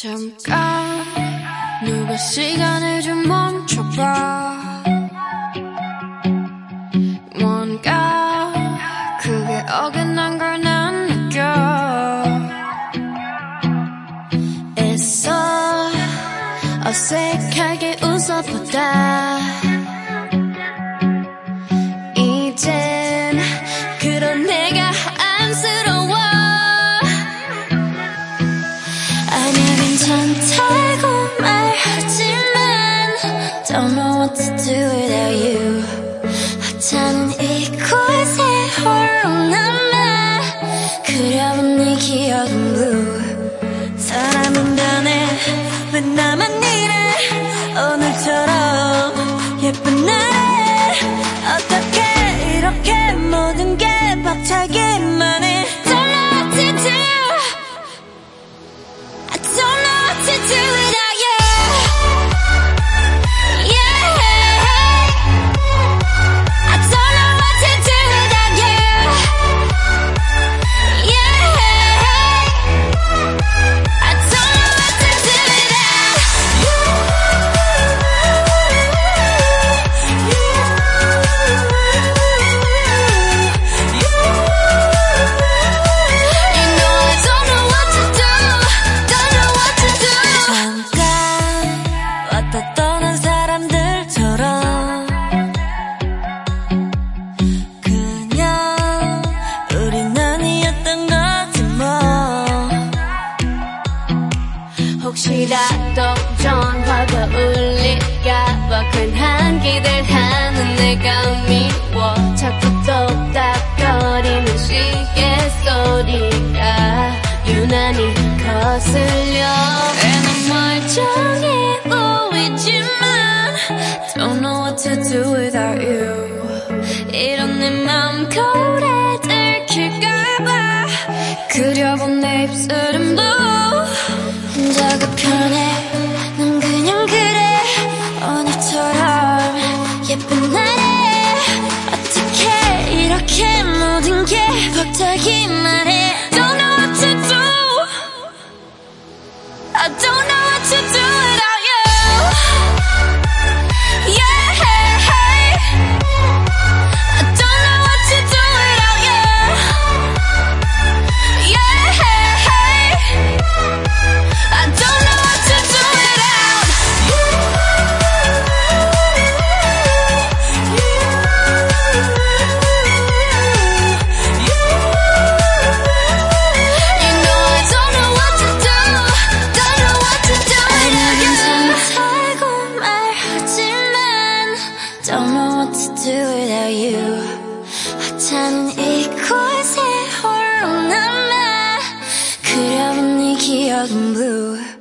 잠깐 누가 시간을 좀 멈춰봐. 뭔가 그게 어긋난 걸 난 느껴. 애써 어색하게 웃어보다 even I'm 혹시라도 전화가 울릴까봐 괜한 기대하는 내가 미워. 자꾸 똑딱거리는 시계 소리가 유난히 거슬려. 애는 멀쩡해 보이지만 Don't know what to do without you. 이런 내 맘 거울에 들킬까봐 그려본 내 입술은 blue 혼자가 편해 모든 게 벅차기만 해 Don't know what to do I don't know 하찮은 이곳에 홀로 남아. 그려본 네 기억은 blue